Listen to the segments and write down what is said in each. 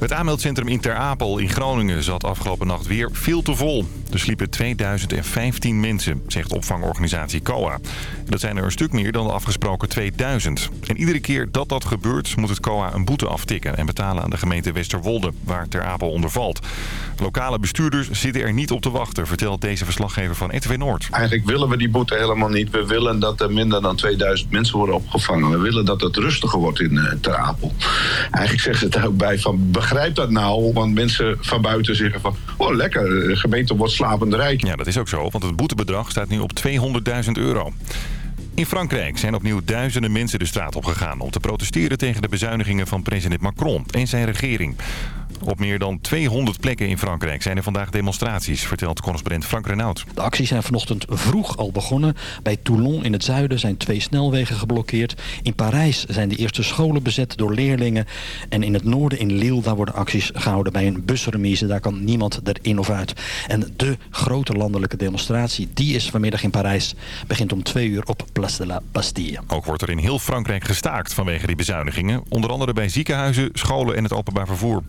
Het aanmeldcentrum in Ter Apel in Groningen zat afgelopen nacht weer veel te vol. Er sliepen 2015 mensen, zegt opvangorganisatie COA. Dat zijn er een stuk meer dan de afgesproken 2000. En iedere keer dat dat gebeurt moet het COA een boete aftikken... en betalen aan de gemeente Westerwolde, waar Ter Apel onder valt. Lokale bestuurders zitten er niet op te wachten, vertelt deze verslaggever van ETV Noord. Eigenlijk willen we die boete helemaal niet. We willen dat er minder dan 2000 mensen worden opgevangen. We willen dat het rustiger wordt in uh, Ter Apel. Eigenlijk zeggen ze er ook bij van begrijp dat nou? Want mensen van buiten zeggen van oh lekker, de gemeente wordt slapend rijk. Ja, dat is ook zo, want het boetebedrag staat nu op 200.000 euro. In Frankrijk zijn opnieuw duizenden mensen de straat opgegaan... om te protesteren tegen de bezuinigingen van president Macron en zijn regering. Op meer dan 200 plekken in Frankrijk zijn er vandaag demonstraties, vertelt correspondent Frank Renaud. De acties zijn vanochtend vroeg al begonnen. Bij Toulon in het zuiden zijn twee snelwegen geblokkeerd. In Parijs zijn de eerste scholen bezet door leerlingen. En in het noorden in Lille daar worden acties gehouden bij een busremise. Daar kan niemand erin of uit. En de grote landelijke demonstratie, die is vanmiddag in Parijs. Begint om twee uur op Place de la Bastille. Ook wordt er in heel Frankrijk gestaakt vanwege die bezuinigingen. Onder andere bij ziekenhuizen, scholen en het openbaar vervoer.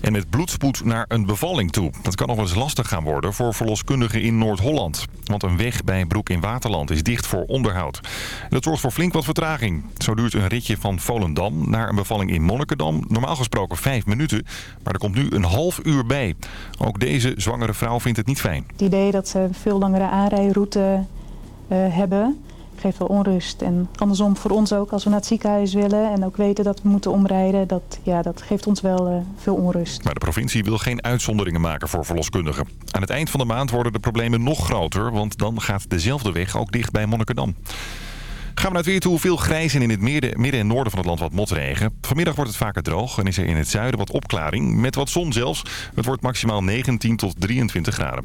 En met bloedspoed naar een bevalling toe. Dat kan nog wel eens lastig gaan worden voor verloskundigen in Noord-Holland. Want een weg bij Broek in Waterland is dicht voor onderhoud. Dat zorgt voor flink wat vertraging. Zo duurt een ritje van Volendam naar een bevalling in Monnikendam normaal gesproken vijf minuten. Maar er komt nu een half uur bij. Ook deze zwangere vrouw vindt het niet fijn. Het idee dat ze een veel langere aanrijroute uh, hebben geeft wel onrust. En andersom voor ons ook, als we naar het ziekenhuis willen en ook weten dat we moeten omrijden, dat, ja, dat geeft ons wel uh, veel onrust. Maar de provincie wil geen uitzonderingen maken voor verloskundigen. Aan het eind van de maand worden de problemen nog groter, want dan gaat dezelfde weg ook dicht bij Monnikendam. Gaan we naar het weer toe. Veel grijs en in het midden, midden en noorden van het land wat motregen. Vanmiddag wordt het vaker droog en is er in het zuiden wat opklaring. Met wat zon zelfs. Het wordt maximaal 19 tot 23 graden.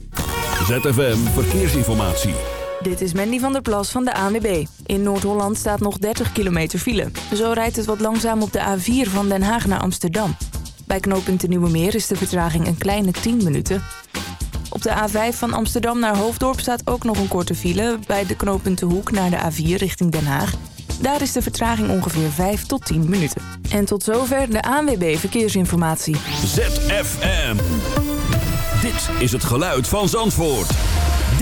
ZFM Verkeersinformatie. Dit is Mandy van der Plas van de ANWB. In Noord-Holland staat nog 30 kilometer file. Zo rijdt het wat langzaam op de A4 van Den Haag naar Amsterdam. Bij knooppunt Nieuwe Meer is de vertraging een kleine 10 minuten. Op de A5 van Amsterdam naar Hoofddorp staat ook nog een korte file... bij de knooppunten Hoek naar de A4 richting Den Haag. Daar is de vertraging ongeveer 5 tot 10 minuten. En tot zover de ANWB Verkeersinformatie. ZFM. Dit is het geluid van Zandvoort.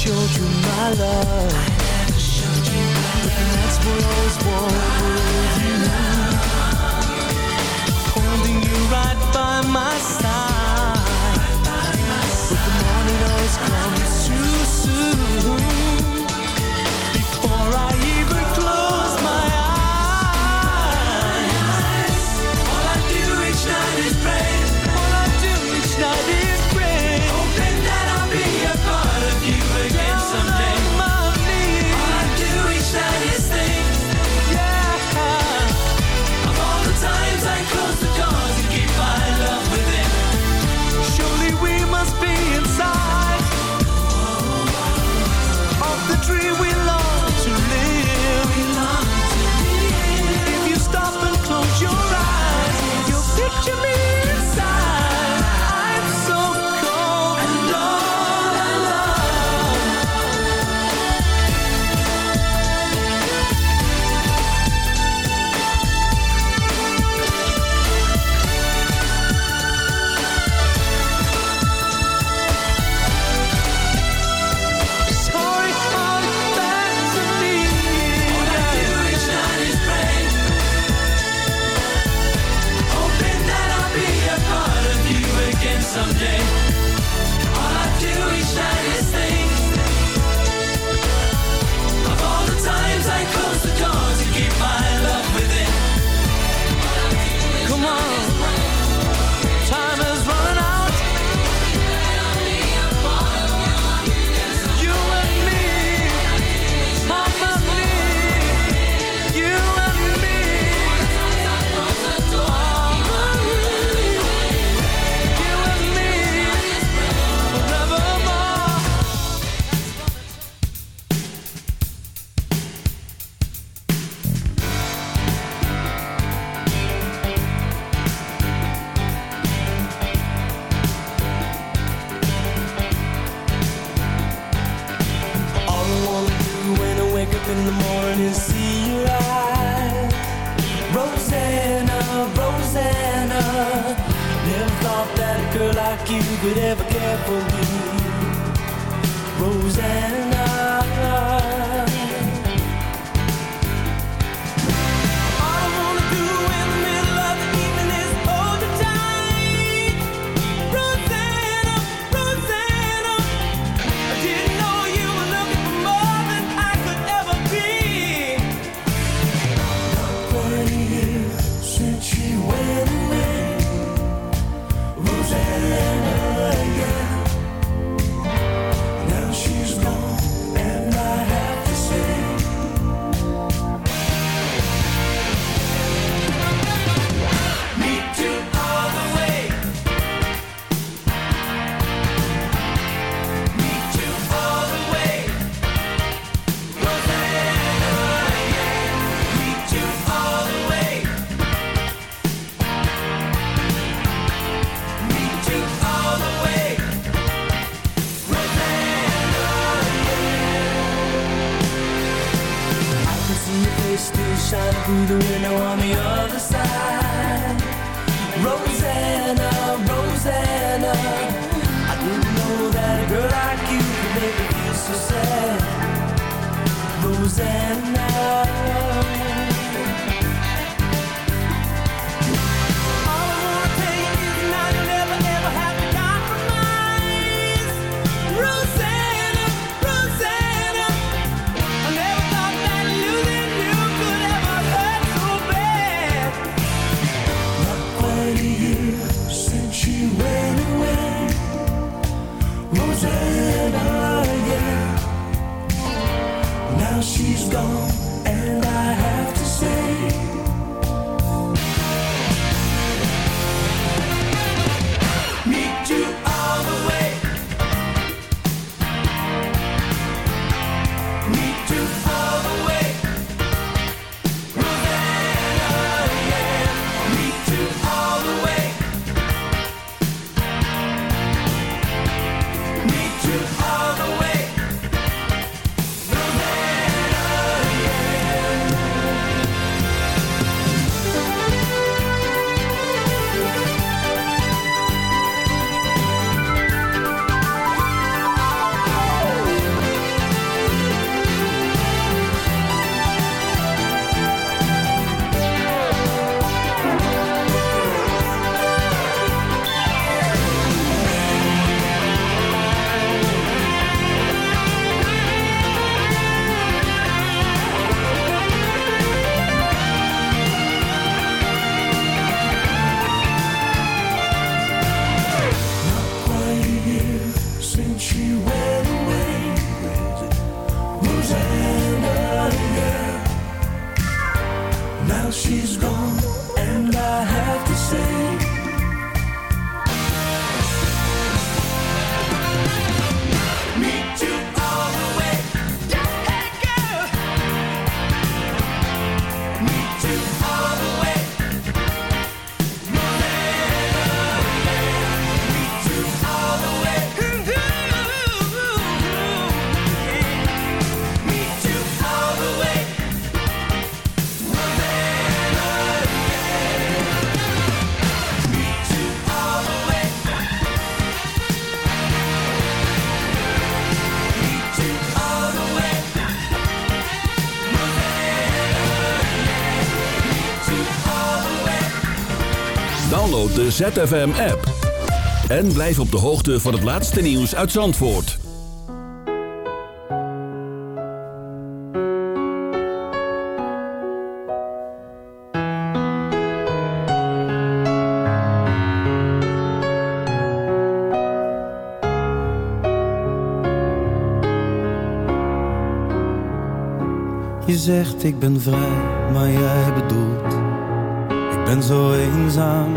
showed you my love. I never showed you my love. And that's what I was born for. she's gone. ZFM-app. En blijf op de hoogte van het laatste nieuws uit Zandvoort. Je zegt ik ben vrij, maar jij bedoelt Ik ben zo eenzaam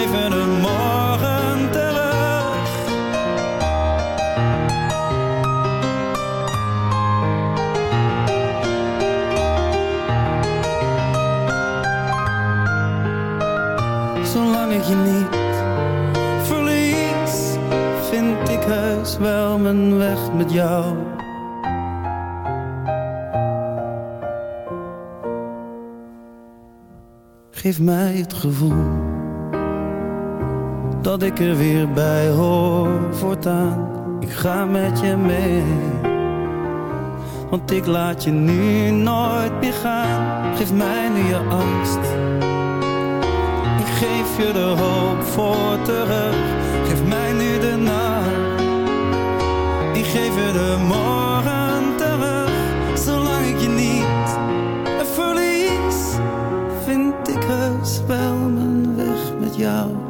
Je de morgen terug. Zolang ik je niet verlies, vind ik heus wel mijn weg met jou. Geef mij het gevoel dat ik er weer bij hoor voortaan. Ik ga met je mee, want ik laat je nu nooit meer gaan. Geef mij nu je angst. Ik geef je de hoop voor terug. Geef mij nu de nacht. Ik geef je de morgen terug. Zolang ik je niet verlies, vind ik heus wel mijn weg met jou.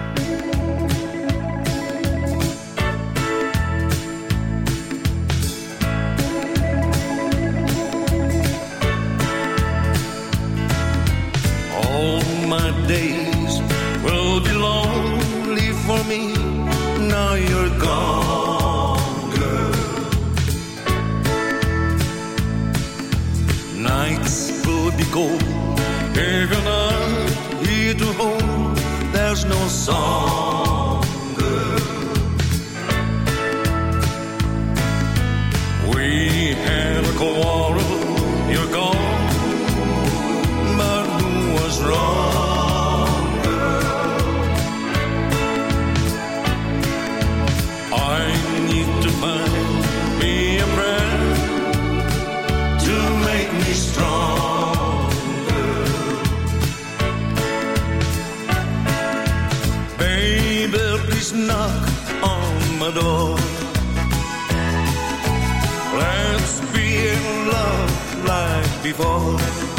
please knock on my door? Let's be in love like before.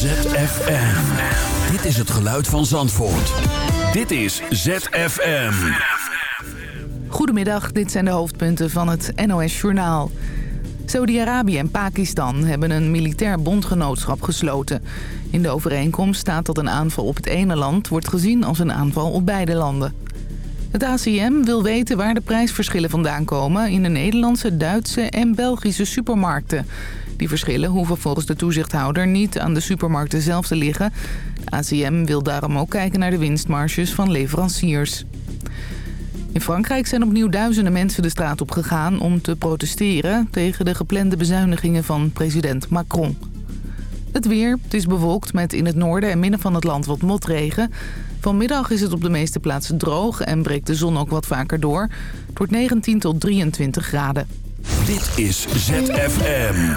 ZFM. Dit is het geluid van Zandvoort. Dit is ZFM. Goedemiddag, dit zijn de hoofdpunten van het NOS-journaal. Saudi-Arabië en Pakistan hebben een militair bondgenootschap gesloten. In de overeenkomst staat dat een aanval op het ene land wordt gezien als een aanval op beide landen. Het ACM wil weten waar de prijsverschillen vandaan komen in de Nederlandse, Duitse en Belgische supermarkten. Die verschillen hoeven volgens de toezichthouder niet aan de supermarkten zelf te liggen. ACM wil daarom ook kijken naar de winstmarges van leveranciers. In Frankrijk zijn opnieuw duizenden mensen de straat op gegaan om te protesteren tegen de geplande bezuinigingen van president Macron. Het weer, het is bewolkt met in het noorden en midden van het land wat motregen. Vanmiddag is het op de meeste plaatsen droog en breekt de zon ook wat vaker door. Het wordt 19 tot 23 graden. Dit is ZFM.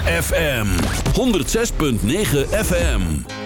FM 106.9 FM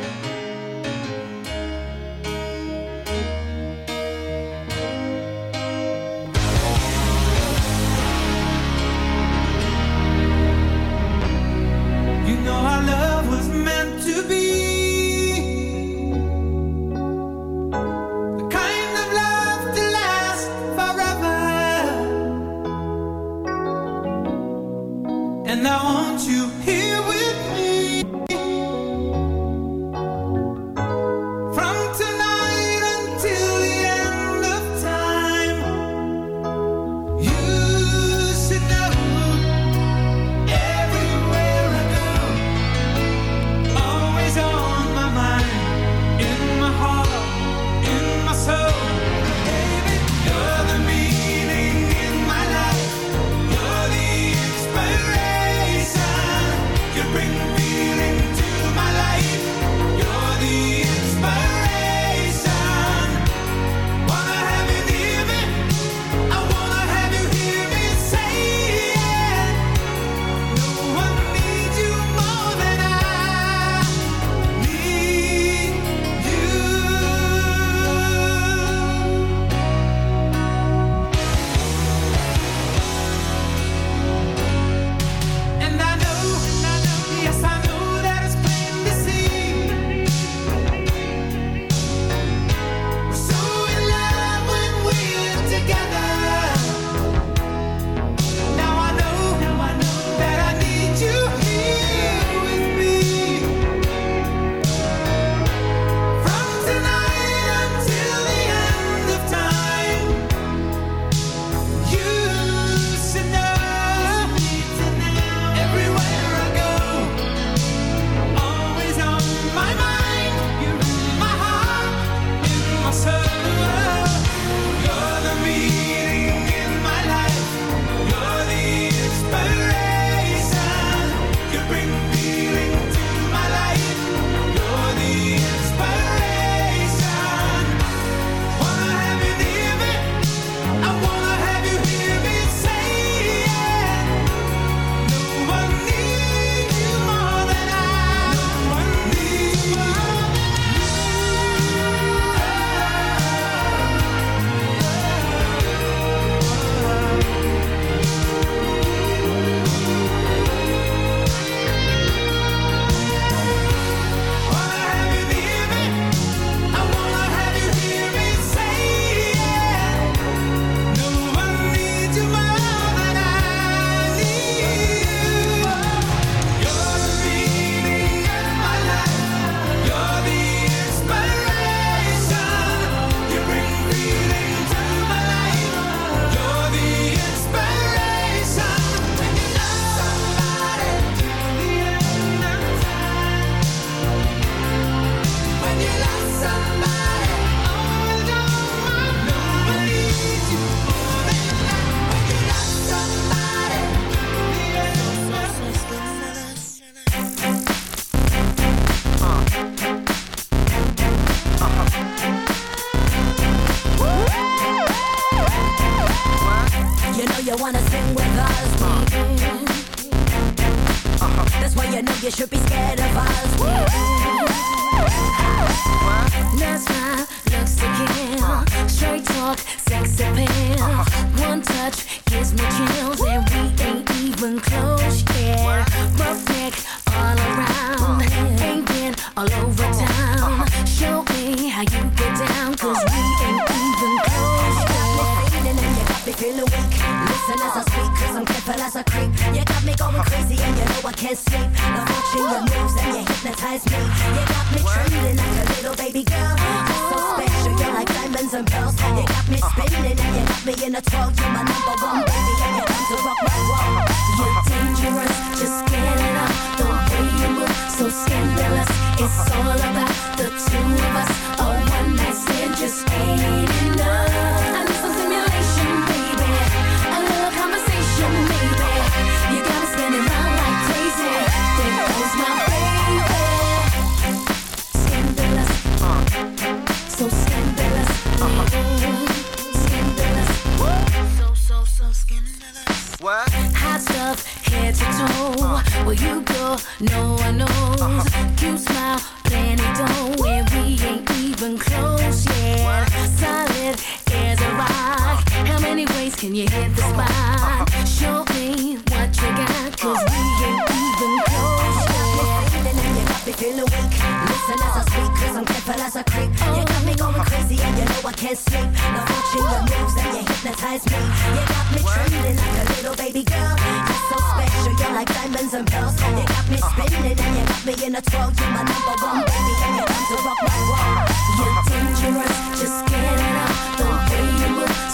Can you hit the spot? Show me what you got, cause we ain't even close yet. And you got me Feeling weak, listen as I speak, cause I'm careful as a creep. You got me going crazy, and you know I can't sleep. The watching your moves, and you hypnotize me. You got me trembling like a little baby girl. You're so special, you're like diamonds and pearls. You got me spinning, and you got me in a twirl. You're my number one baby, and you come to rock my world. You're dangerous, just get it out. Don't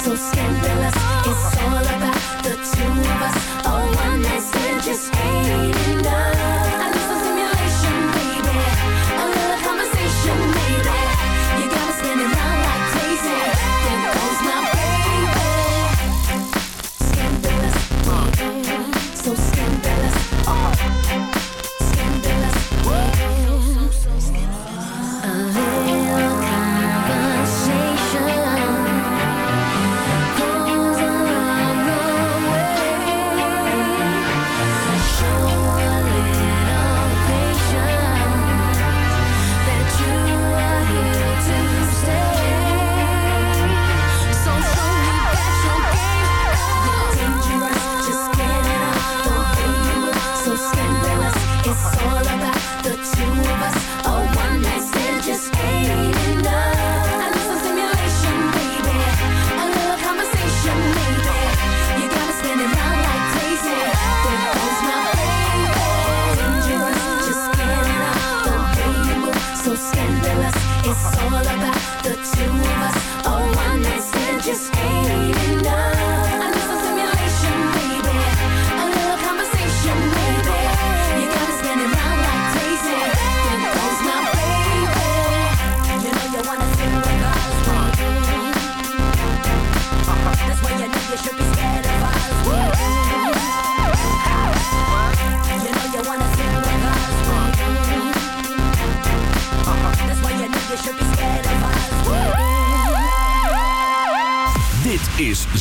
so scandalous. It's all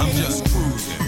I'm just cruising,